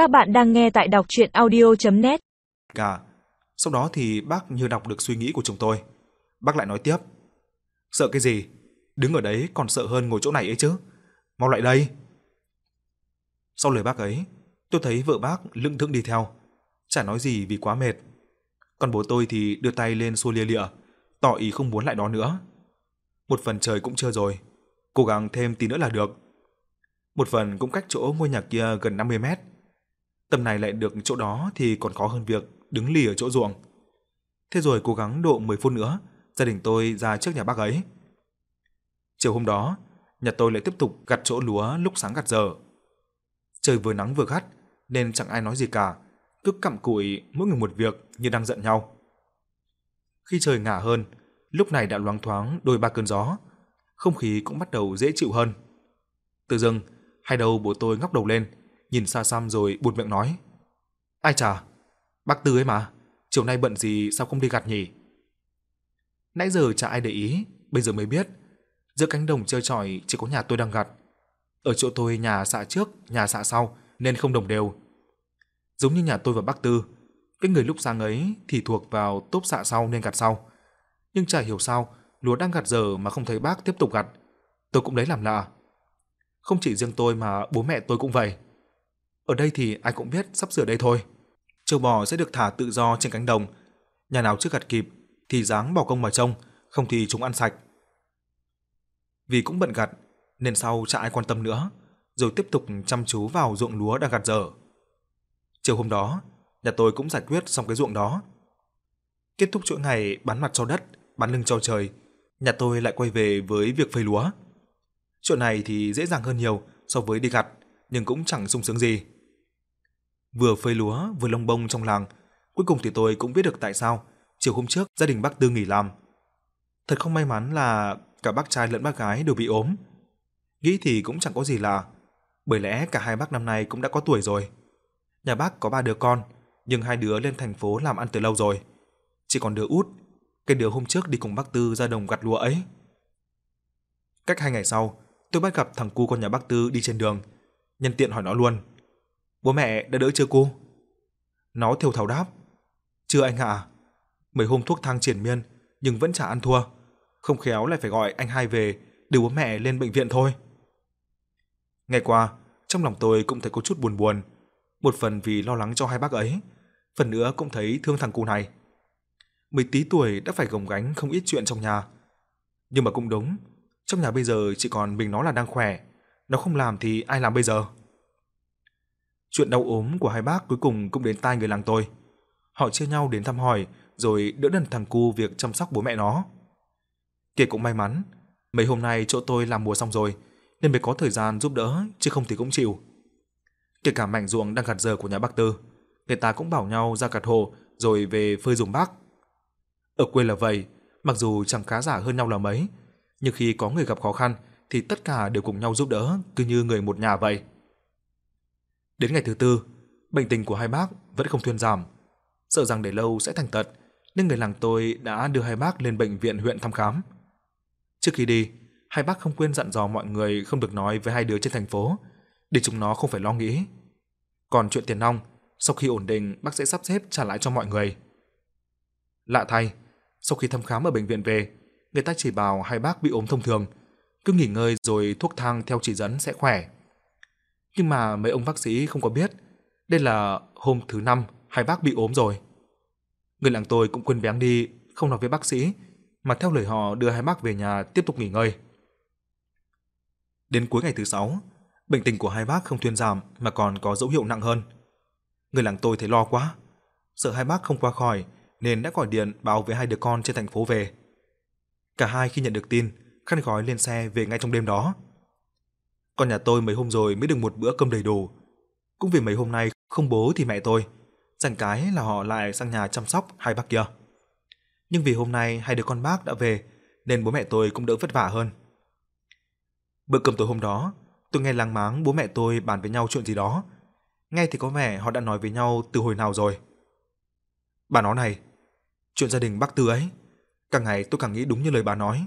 Các bạn đang nghe tại đọc chuyện audio.net Cả. Sau đó thì bác như đọc được suy nghĩ của chúng tôi. Bác lại nói tiếp. Sợ cái gì? Đứng ở đấy còn sợ hơn ngồi chỗ này ấy chứ. Mau lại đây. Sau lời bác ấy, tôi thấy vợ bác lững thững đi theo. Chả nói gì vì quá mệt. Còn bố tôi thì đưa tay lên xua lia lịa, tỏ ý không muốn lại đó nữa. Một phần trời cũng chưa rồi, cố gắng thêm tí nữa là được. Một phần cũng cách chỗ ngôi nhà kia gần 50 mét. Tầm này lại được chỗ đó thì còn khó hơn việc đứng lì ở chỗ ruộng. Thế rồi cố gắng độ 10 phút nữa, gia đình tôi ra trước nhà bác ấy. Chiều hôm đó, nhà tôi lại tiếp tục gặt chỗ lúa lúc sáng gặt giờ. Trời vừa nắng vừa gắt nên chẳng ai nói gì cả, cứ cặm cụi mỗi người một việc như đang giận nhau. Khi trời ngả hơn, lúc này đã loáng thoáng đôi ba cơn gió, không khí cũng bắt đầu dễ chịu hơn. từ dưng, hai đầu bố tôi ngóc đầu lên, nhìn xa xăm rồi buột miệng nói: "Ai chà, bác Tư ấy mà, chiều nay bận gì sao không đi gặt nhỉ?" Nãy giờ chả ai để ý, bây giờ mới biết, giữa cánh đồng chơi chọi chỉ có nhà tôi đang gặt. Ở chỗ tôi nhà xạ trước, nhà xạ sau nên không đồng đều. Giống như nhà tôi và bác Tư, cái người lúc sáng ấy thì thuộc vào tốp xạ sau nên gặt sau. Nhưng chả hiểu sao, lúa đang gặt giờ mà không thấy bác tiếp tục gặt. Tôi cũng lấy làm lạ. Không chỉ riêng tôi mà bố mẹ tôi cũng vậy. Ở đây thì ai cũng biết sắp sửa đây thôi. Châu bò sẽ được thả tự do trên cánh đồng. Nhà nào chưa gặt kịp thì dáng bỏ công mà trông, không thì chúng ăn sạch. Vì cũng bận gặt nên sau chả ai quan tâm nữa, rồi tiếp tục chăm chú vào ruộng lúa đang gặt dở. Chiều hôm đó, nhà tôi cũng giải quyết xong cái ruộng đó. Kết thúc chuỗi ngày bán mặt cho đất, bán lưng cho trời, nhà tôi lại quay về với việc phơi lúa. Chuyện này thì dễ dàng hơn nhiều so với đi gặt, nhưng cũng chẳng sung sướng gì. Vừa phơi lúa vừa lông bông trong làng, cuối cùng thì tôi cũng biết được tại sao chiều hôm trước gia đình bác Tư nghỉ làm. Thật không may mắn là cả bác trai lẫn bác gái đều bị ốm. Nghĩ thì cũng chẳng có gì lạ, bởi lẽ cả hai bác năm nay cũng đã có tuổi rồi. Nhà bác có ba đứa con, nhưng hai đứa lên thành phố làm ăn từ lâu rồi. Chỉ còn đứa út, cái đứa hôm trước đi cùng bác Tư ra đồng gặt lúa ấy. Cách hai ngày sau, tôi bắt gặp thằng cu con nhà bác Tư đi trên đường, nhân tiện hỏi nó luôn. Bố mẹ đã đỡ chưa cô? Nó thều thào đáp. Chưa anh ạ. Mấy hôm thuốc thang triển miên, nhưng vẫn chả ăn thua. Không khéo lại phải gọi anh hai về để bố mẹ lên bệnh viện thôi. Ngày qua, trong lòng tôi cũng thấy có chút buồn buồn. Một phần vì lo lắng cho hai bác ấy, phần nữa cũng thấy thương thằng cu này. Mấy tí tuổi đã phải gồng gánh không ít chuyện trong nhà. Nhưng mà cũng đúng, trong nhà bây giờ chỉ còn mình nó là đang khỏe, nó không làm thì ai làm bây giờ? Chuyện đau ốm của hai bác cuối cùng cũng đến tai người làng tôi. Họ chia nhau đến thăm hỏi rồi đỡ đần thằng cu việc chăm sóc bố mẹ nó. Kể cũng may mắn, mấy hôm nay chỗ tôi làm mùa xong rồi nên mới có thời gian giúp đỡ chứ không thì cũng chịu. Kể cả mảnh ruộng đang gặt giờ của nhà bác Tư, người ta cũng bảo nhau ra gặt hồ rồi về phơi dùng bác. Ở quê là vậy, mặc dù chẳng khá giả hơn nhau là mấy, nhưng khi có người gặp khó khăn thì tất cả đều cùng nhau giúp đỡ, cứ như người một nhà vậy. Đến ngày thứ tư, bệnh tình của hai bác vẫn không thuyên giảm, sợ rằng để lâu sẽ thành tật, nên người làng tôi đã đưa hai bác lên bệnh viện huyện thăm khám. Trước khi đi, hai bác không quên dặn dò mọi người không được nói với hai đứa trên thành phố, để chúng nó không phải lo nghĩ. Còn chuyện tiền nong, sau khi ổn định, bác sẽ sắp xếp trả lại cho mọi người. Lạ thay, sau khi thăm khám ở bệnh viện về, người ta chỉ bảo hai bác bị ốm thông thường, cứ nghỉ ngơi rồi thuốc thang theo chỉ dẫn sẽ khỏe. Nhưng mà mấy ông bác sĩ không có biết, đây là hôm thứ năm hai bác bị ốm rồi. Người làng tôi cũng quên bén đi, không nói với bác sĩ, mà theo lời họ đưa hai bác về nhà tiếp tục nghỉ ngơi. Đến cuối ngày thứ sáu, bệnh tình của hai bác không thuyên giảm mà còn có dấu hiệu nặng hơn. Người làng tôi thấy lo quá, sợ hai bác không qua khỏi nên đã gọi điện báo với hai đứa con trên thành phố về. Cả hai khi nhận được tin, khăn gói lên xe về ngay trong đêm đó con nhà tôi mấy hôm rồi mới được một bữa cơm đầy đủ. Cũng vì mấy hôm nay không bố thì mẹ tôi, chẳng cái là họ lại sang nhà chăm sóc hai bác kia. Nhưng vì hôm nay hai đứa con bác đã về nên bố mẹ tôi cũng đỡ vất vả hơn. Bữa cơm tối hôm đó, tôi nghe làng máng bố mẹ tôi bàn với nhau chuyện gì đó. Nghe thì có vẻ họ đã nói với nhau từ hồi nào rồi. Bà nói này, chuyện gia đình bác Tư ấy, càng ngày tôi càng nghĩ đúng như lời bà nói.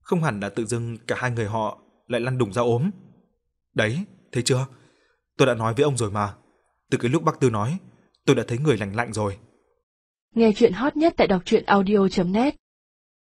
Không hẳn là tự dưng cả hai người họ lại lăn đùng ra ốm. Đấy, thấy chưa? Tôi đã nói với ông rồi mà. Từ cái lúc bác Tư nói, tôi đã thấy người lạnh lạnh rồi. Nghe chuyện hot nhất tại đọc truyện audio.net